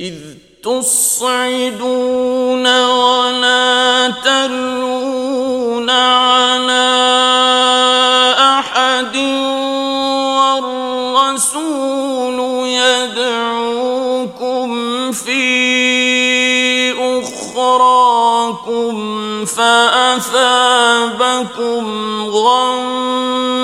إذ تصعدون ولا تلون على أحد والرسول يدعوكم في أخراكم فأثابكم غما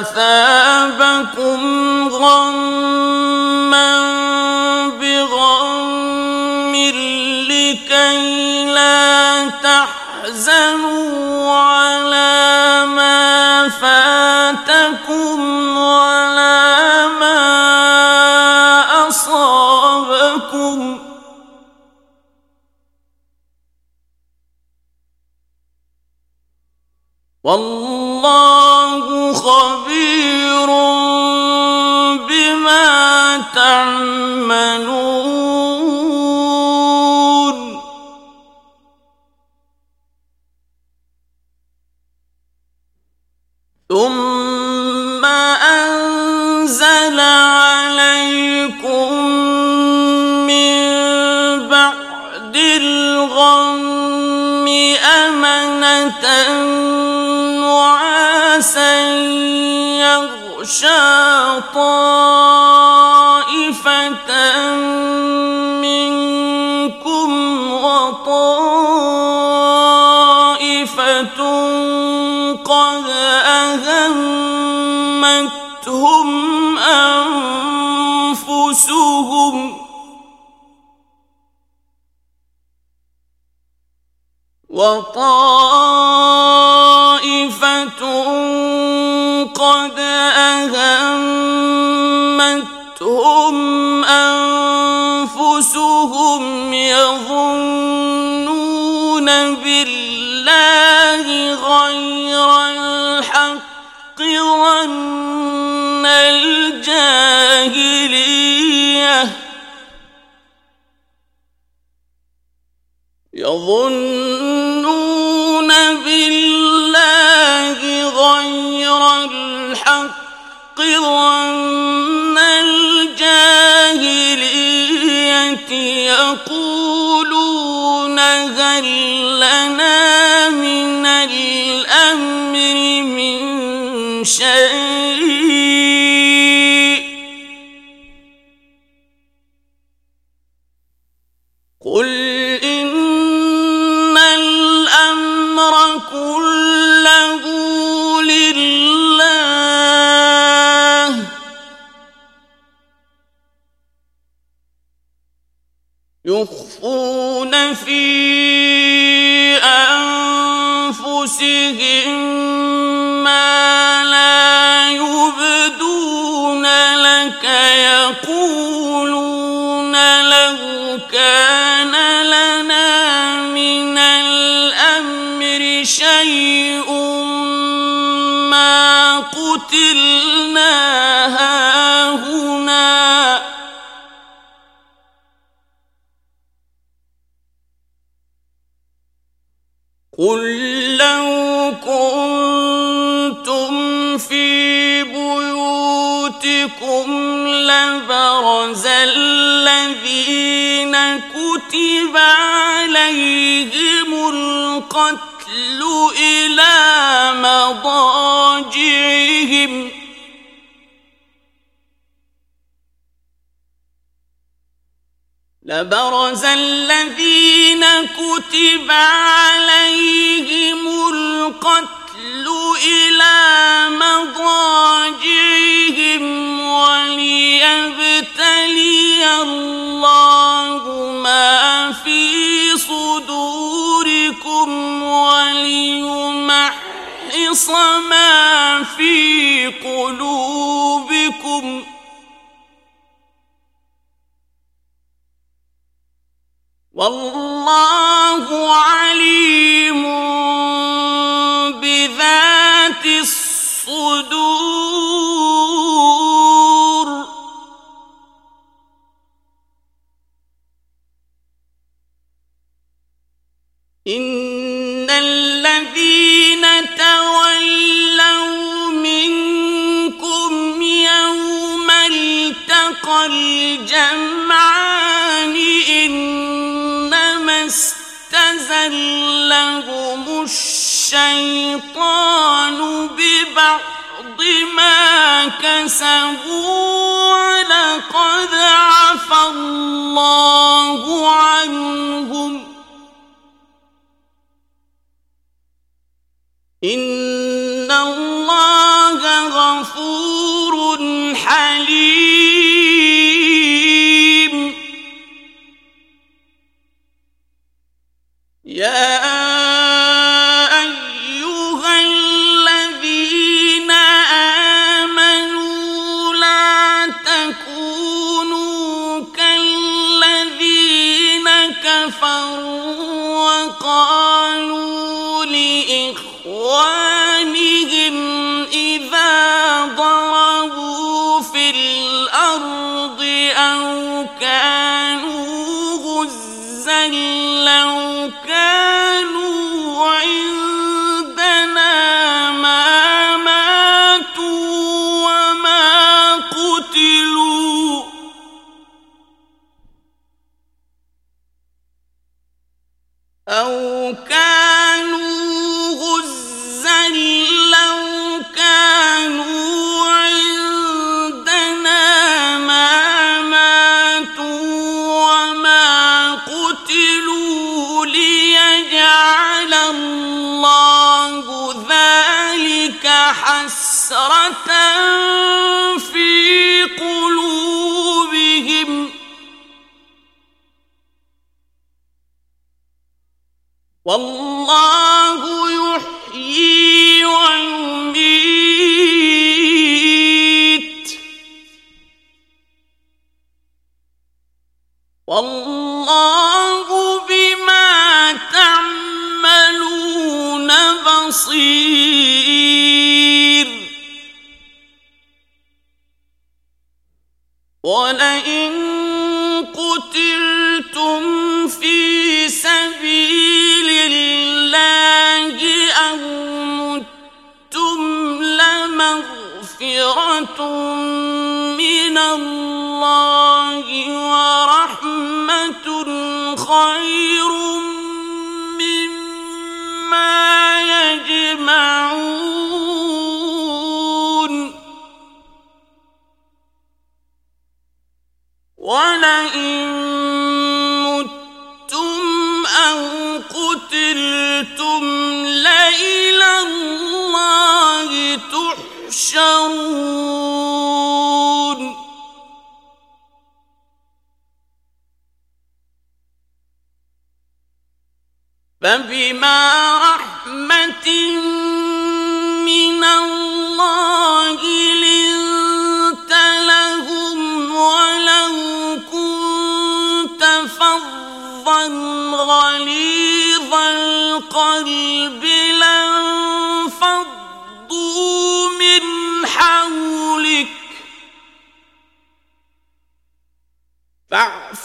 أثابكم غما بغم لكي لا تحزنوا تعملون وطائفة بالله غير الحق ظن الجاهليه يظنون بالله غير الحق ظن الجاهلية يقولون هل لنا من الأمر من شيء يقولون لو كان لنا من الأمر شيء ما قتلنا هاهنا. قل لبرز الذين كتب عليهم القتل إلى مضاجعهم لبرز الذين كتب عليهم القتل إلى مضاجعهم ولي وليبتلي الله ما في صدوركم وليمحص ما في قلوبكم والله عليم الذين تولوا منكم يوم التقى الجمعان إنما استزلهم الشيطان ببعض عفى الله عنهم ان اللہ غفور حلیم والله يحيي ويميت. والله من الله ورحمة خير مما يجمعون. ولئن متم أو قتلتم لإلى الله تحشرون.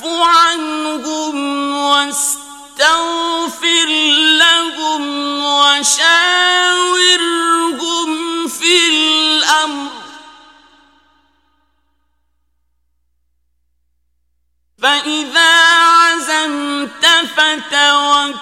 فاعف عنهم واستغفر لهم وشاورهم في الأمر. فإذا عزمت فتوكل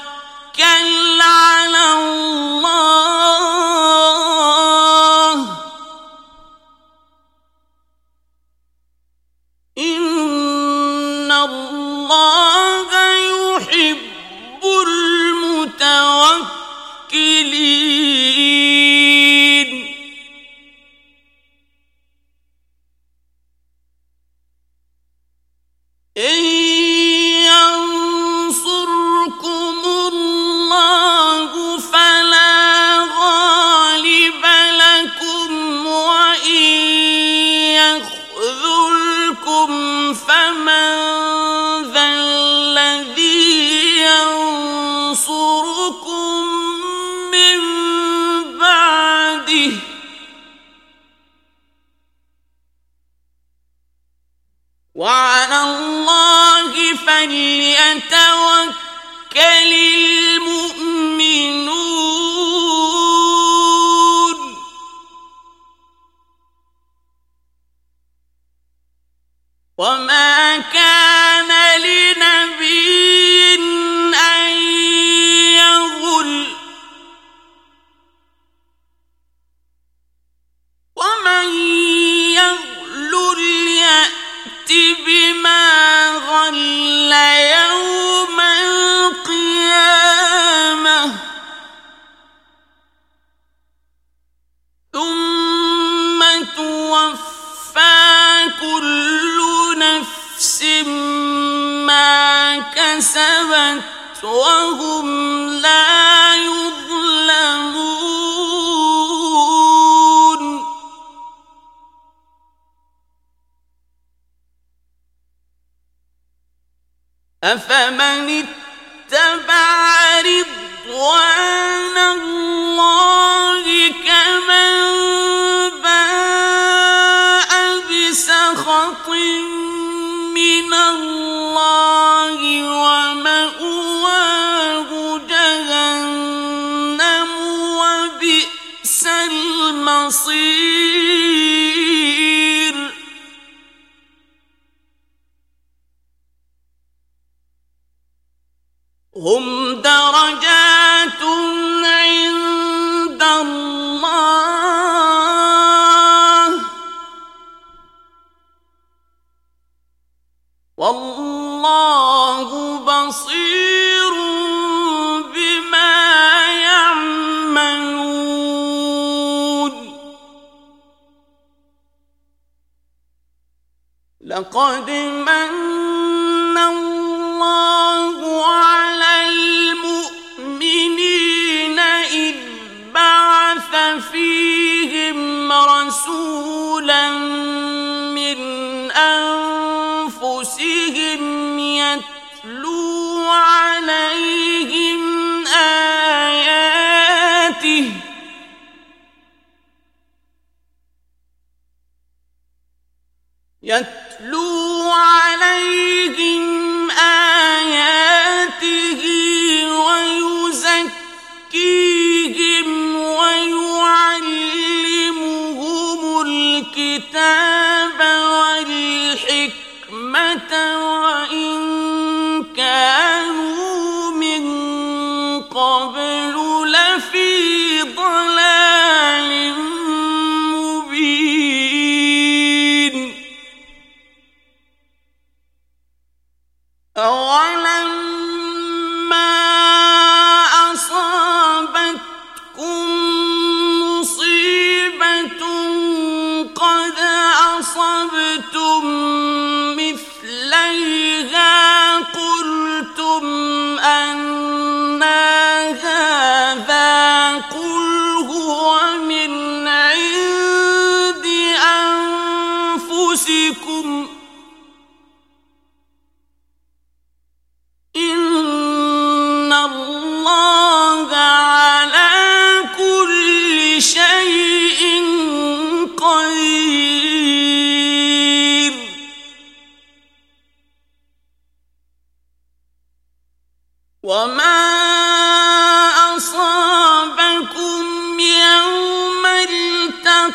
فليتوكل والله بصير بما يعملون. لقد من أنفسهم يتلو عليهم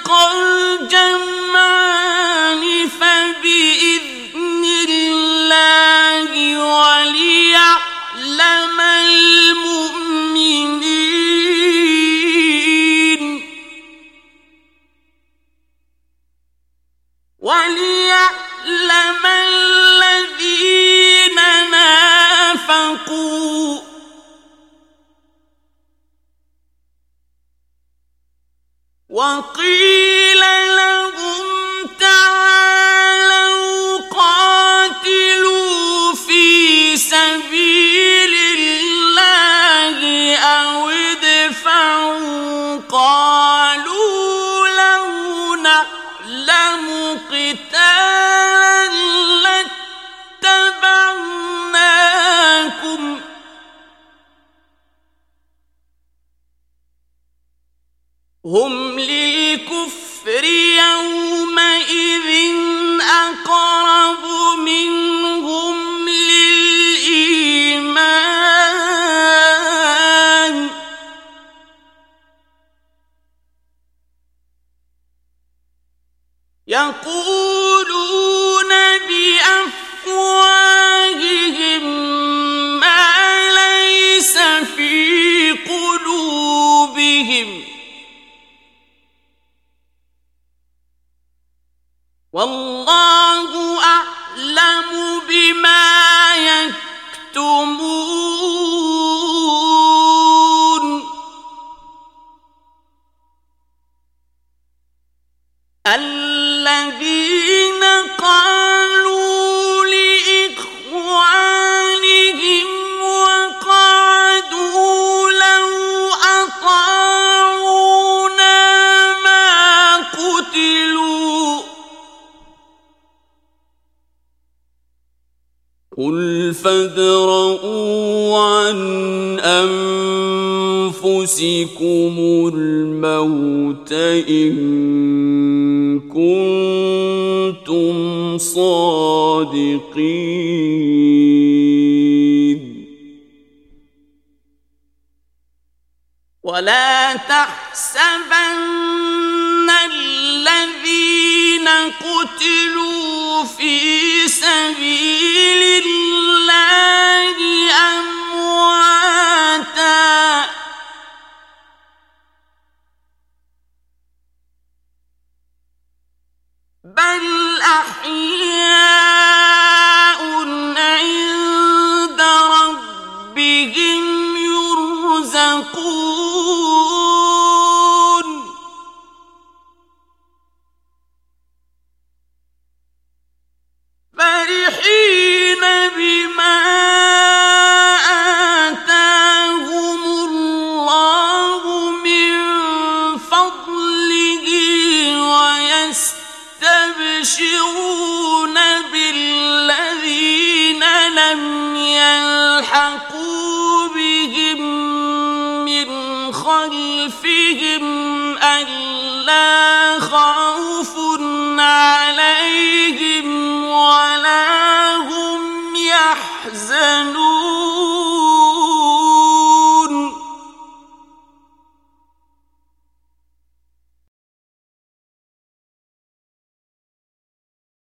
قل جن أنفسكم الموت إن كنتم صادقين. ولا تحسبن الذين قتلوا في سبيل بل يستبشرون بالذين لم يلحقوا بهم من خلفهم ألا خوف عليهم ولا هم يحزنون